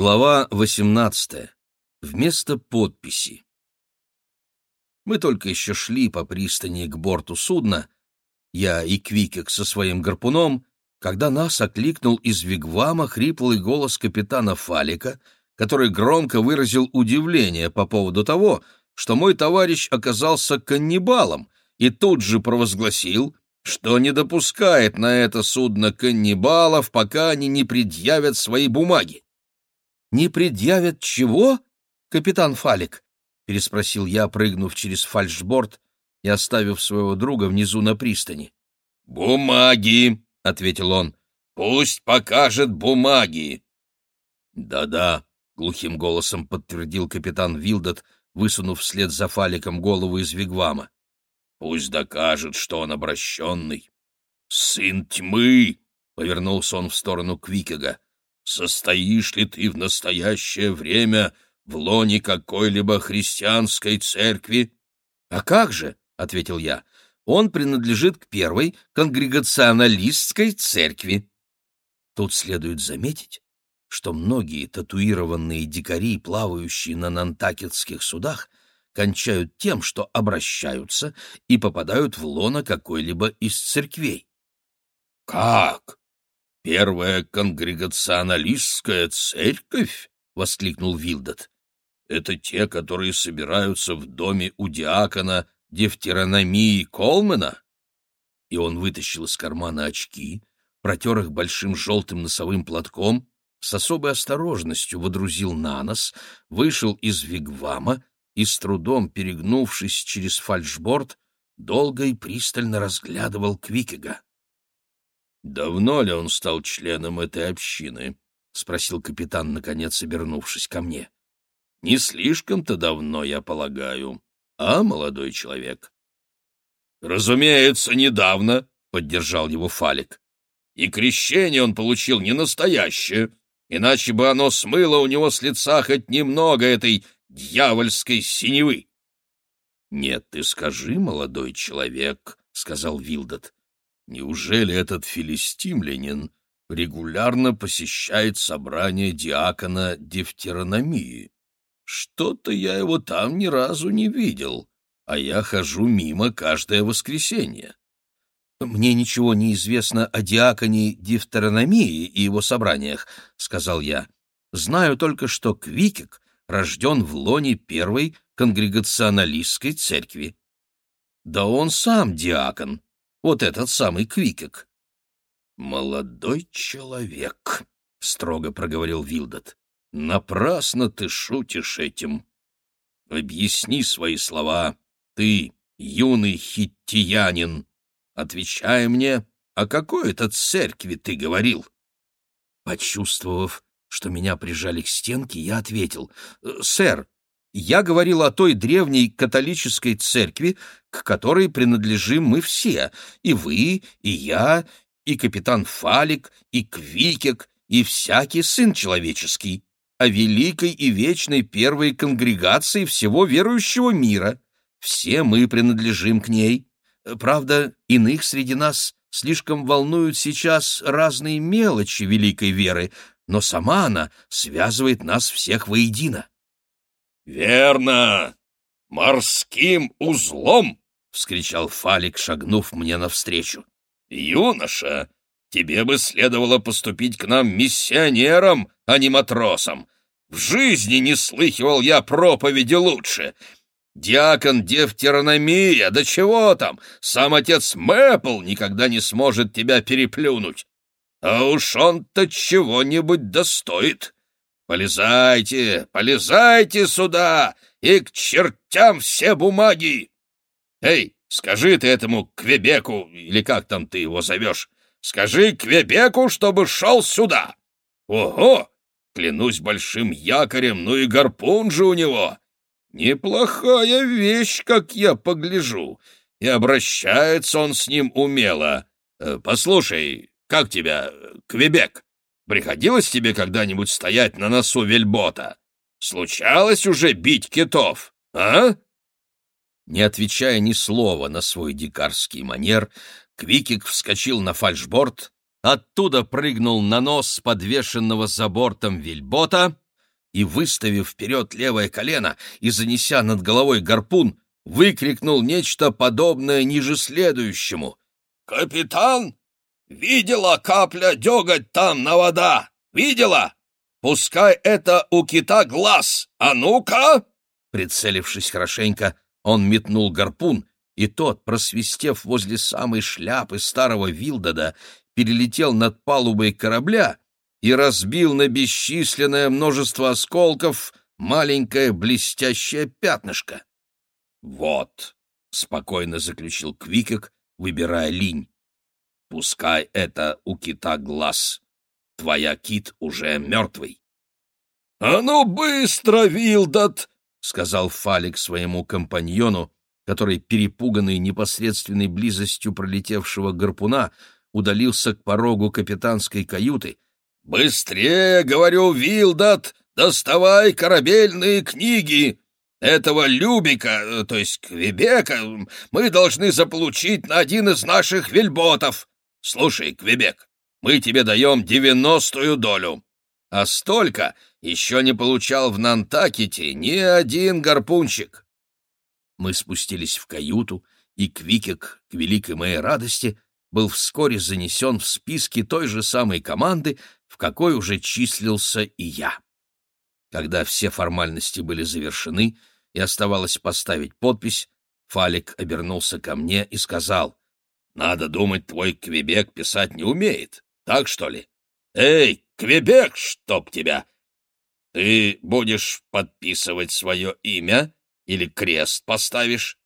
Глава 18. Вместо подписи. Мы только еще шли по пристани к борту судна, я и Квикек со своим гарпуном, когда нас окликнул из вигвама хриплый голос капитана Фалика, который громко выразил удивление по поводу того, что мой товарищ оказался каннибалом, и тут же провозгласил, что не допускает на это судно каннибалов, пока они не предъявят свои бумаги. «Не предъявят чего, капитан Фалик?» — переспросил я, прыгнув через фальшборд и оставив своего друга внизу на пристани. «Бумаги!» — ответил он. «Пусть покажет бумаги!» «Да-да», — глухим голосом подтвердил капитан Вилдот, высунув вслед за Фаликом голову из вигвама. «Пусть докажет, что он обращенный. Сын тьмы!» — повернулся он в сторону Квикега состоишь ли ты в настоящее время в лоне какой-либо христианской церкви? — А как же, — ответил я, — он принадлежит к первой конгрегационалистской церкви. Тут следует заметить, что многие татуированные дикари, плавающие на нантакетских судах, кончают тем, что обращаются и попадают в лоно какой-либо из церквей. «Как? «Первая конгрегационалистская церковь?» — воскликнул Вилдот. «Это те, которые собираются в доме у диакона Дефтерономии Колмена?» И он вытащил из кармана очки, протер их большим желтым носовым платком, с особой осторожностью водрузил на нос, вышел из вигвама и, с трудом перегнувшись через фальшборд, долго и пристально разглядывал Квикега. «Давно ли он стал членом этой общины?» — спросил капитан, наконец обернувшись ко мне. «Не слишком-то давно, я полагаю, а, молодой человек?» «Разумеется, недавно», — поддержал его Фалик. «И крещение он получил не настоящее, иначе бы оно смыло у него с лица хоть немного этой дьявольской синевы». «Нет, ты скажи, молодой человек», — сказал Вилдот, Неужели этот филистимлянин регулярно посещает собрание диакона Дефтерономии? Что-то я его там ни разу не видел, а я хожу мимо каждое воскресенье. «Мне ничего не известно о диаконе Дифтерономии и его собраниях», — сказал я. «Знаю только, что Квикик рожден в лоне первой конгрегационалистской церкви». «Да он сам диакон», вот этот самый Квикек. «Молодой человек», — строго проговорил Вилдот, — «напрасно ты шутишь этим. Объясни свои слова, ты, юный хиттиянин. Отвечай мне, о какой это церкви ты говорил?» Почувствовав, что меня прижали к стенке, я ответил, «Сэр, я говорил о той древней католической церкви, к которой принадлежим мы все, и вы, и я, и капитан Фалик, и Квикек, и всякий сын человеческий, о великой и вечной первой конгрегации всего верующего мира. Все мы принадлежим к ней. Правда, иных среди нас слишком волнуют сейчас разные мелочи великой веры, но сама она связывает нас всех воедино. «Верно! Морским узлом!» — вскричал Фалик, шагнув мне навстречу. «Юноша, тебе бы следовало поступить к нам миссионером, а не матросом. В жизни не слыхивал я проповеди лучше. Диакон Девтерономия, да чего там, сам отец Мэпл никогда не сможет тебя переплюнуть. А уж он-то чего-нибудь достоит. Полезайте, полезайте сюда, и к чертям все бумаги! Эй, скажи ты этому Квебеку, или как там ты его зовешь, скажи Квебеку, чтобы шел сюда! Ого! Клянусь большим якорем, ну и гарпун же у него! Неплохая вещь, как я погляжу, и обращается он с ним умело. Э, послушай, как тебя, Квебек? Приходилось тебе когда-нибудь стоять на носу вельбота? Случалось уже бить китов, а?» Не отвечая ни слова на свой дикарский манер, Квикик вскочил на фальшборд, оттуда прыгнул на нос подвешенного за бортом вельбота, и, выставив вперед левое колено и занеся над головой гарпун, выкрикнул нечто подобное ниже следующему. «Капитан, видела капля деготь там на вода? Видела? Пускай это у кита глаз. А ну-ка!» Прицелившись хорошенько, он метнул гарпун, и тот, просвистев возле самой шляпы старого Вилдода, перелетел над палубой корабля и разбил на бесчисленное множество осколков маленькое блестящее пятнышко. «Вот», — спокойно заключил Квикек, выбирая линь, — «пускай это у кита глаз. Твоя кит уже мертвый». «А ну быстро, Вилдот!» — сказал Фалик своему компаньону, который, перепуганный непосредственной близостью пролетевшего гарпуна, удалился к порогу капитанской каюты. «Быстрее, — говорю, Вилдот, — доставай корабельные книги! Этого Любика, э, то есть Квебека, мы должны заполучить на один из наших вельботов. Слушай, Квебек, мы тебе даем девяностую долю, а столько еще не получал в Нантакете ни один гарпунщик». Мы спустились в каюту, и Квикек, к великой моей радости, был вскоре занесен в списки той же самой команды, в какой уже числился и я. Когда все формальности были завершены и оставалось поставить подпись, Фалик обернулся ко мне и сказал, «Надо думать, твой Квебек писать не умеет, так что ли? Эй, Квебек, чтоб тебя! Ты будешь подписывать свое имя или крест поставишь?»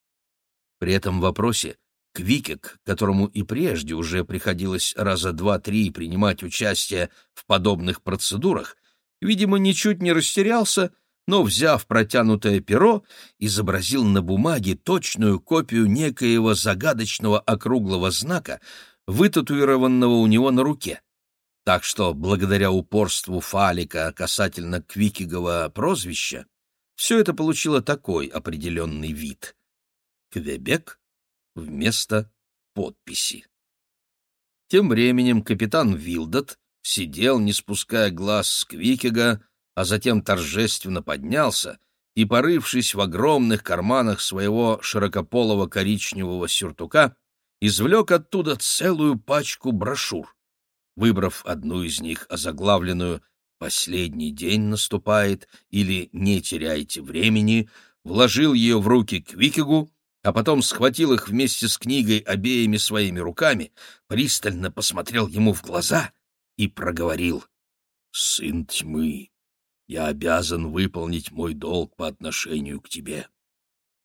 При этом вопросе Квикек, которому и прежде уже приходилось раза два-три принимать участие в подобных процедурах, видимо, ничуть не растерялся, но, взяв протянутое перо, изобразил на бумаге точную копию некоего загадочного округлого знака, вытатуированного у него на руке. Так что, благодаря упорству Фалика касательно Квикигова прозвища, все это получило такой определенный вид. Квебек вместо подписи. Тем временем капитан Вилдот сидел, не спуская глаз с Квикига, а затем торжественно поднялся и, порывшись в огромных карманах своего широкополого коричневого сюртука, извлек оттуда целую пачку брошюр. Выбрав одну из них, озаглавленную «Последний день наступает» или «Не теряйте времени», вложил ее в руки Квикигу а потом схватил их вместе с книгой обеими своими руками, пристально посмотрел ему в глаза и проговорил. «Сын тьмы, я обязан выполнить мой долг по отношению к тебе.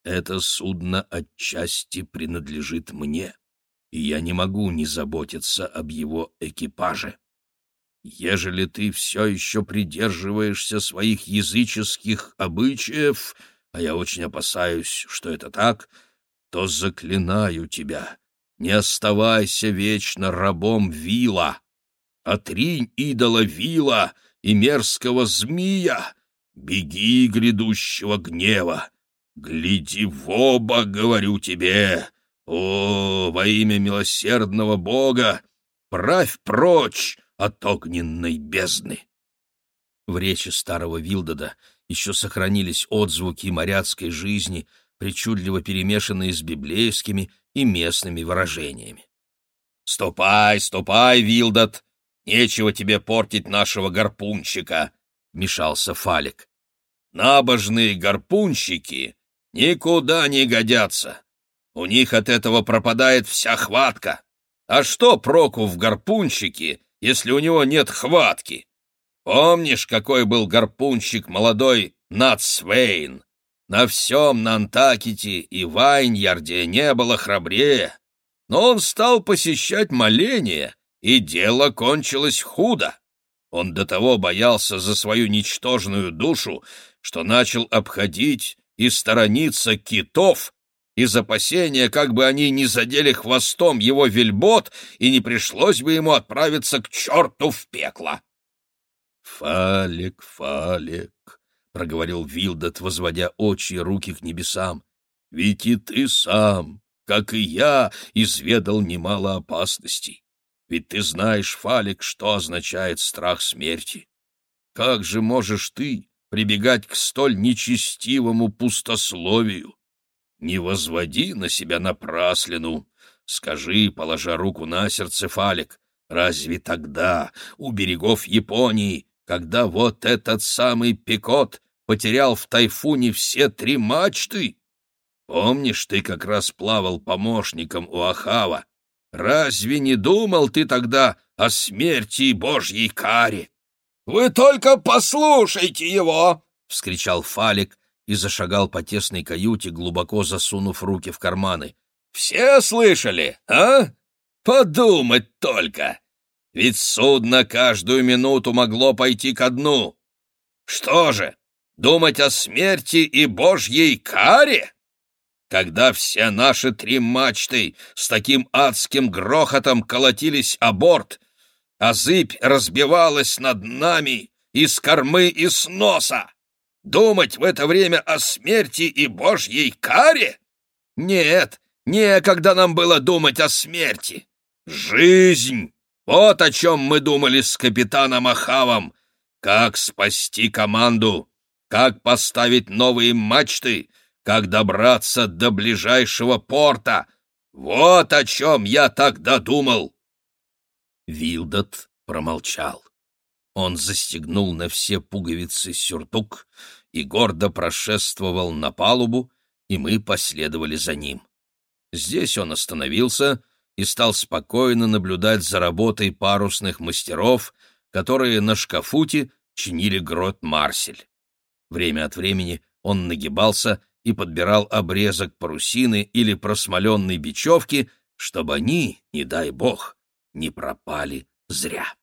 Это судно отчасти принадлежит мне, и я не могу не заботиться об его экипаже. Ежели ты все еще придерживаешься своих языческих обычаев, а я очень опасаюсь, что это так, — то заклинаю тебя, не оставайся вечно рабом Вила. Отринь идола Вила и мерзкого змея, беги грядущего гнева. Гляди в оба, говорю тебе, о, во имя милосердного Бога, правь прочь от огненной бездны. В речи старого Вилдода еще сохранились отзвуки моряцкой жизни — причудливо перемешанные с библейскими и местными выражениями. «Ступай, ступай, Вилдот! Нечего тебе портить нашего гарпунщика!» — мешался Фалик. «Набожные гарпунщики никуда не годятся. У них от этого пропадает вся хватка. А что проку в гарпунщике, если у него нет хватки? Помнишь, какой был гарпунщик молодой Нацвейн? На всем Нантакете и Вайньярде не было храбрее, но он стал посещать моления, и дело кончилось худо. Он до того боялся за свою ничтожную душу, что начал обходить и сторониться китов, из опасения, как бы они не задели хвостом его вельбот, и не пришлось бы ему отправиться к черту в пекло. «Фалик, Фалик, проговорил Вилдот, возводя очи и руки к небесам. «Ведь и ты сам, как и я, изведал немало опасностей. Ведь ты знаешь, Фалик, что означает страх смерти. Как же можешь ты, прибегать к столь нечестивому пустословию. Не возводи на себя напраслину. Скажи, положа руку на сердце, Фалик, разве тогда, у берегов Японии, когда вот этот самый Пикот потерял в тайфуне все три мачты? Помнишь, ты как раз плавал помощником у Ахава? Разве не думал ты тогда о смерти и божьей каре? «Вы только послушайте его!» — вскричал Фалик и зашагал по тесной каюте, глубоко засунув руки в карманы. «Все слышали, а? Подумать только! Ведь судно каждую минуту могло пойти ко дну. Что же, думать о смерти и божьей каре?» Когда все наши три мачты с таким адским грохотом колотились о борт, а зыбь разбивалась над нами из кормы и с носа. Думать в это время о смерти и божьей каре? Нет, некогда нам было думать о смерти. Жизнь! Вот о чем мы думали с капитаном Ахавом. Как спасти команду, как поставить новые мачты, как добраться до ближайшего порта. Вот о чем я тогда думал. Вилдот промолчал. Он застегнул на все пуговицы сюртук и гордо прошествовал на палубу, и мы последовали за ним. Здесь он остановился и стал спокойно наблюдать за работой парусных мастеров, которые на шкафуте чинили грот Марсель. Время от времени он нагибался и подбирал обрезок парусины или просмоленной бечевки, чтобы они, не дай бог, не пропали зря.